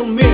to me.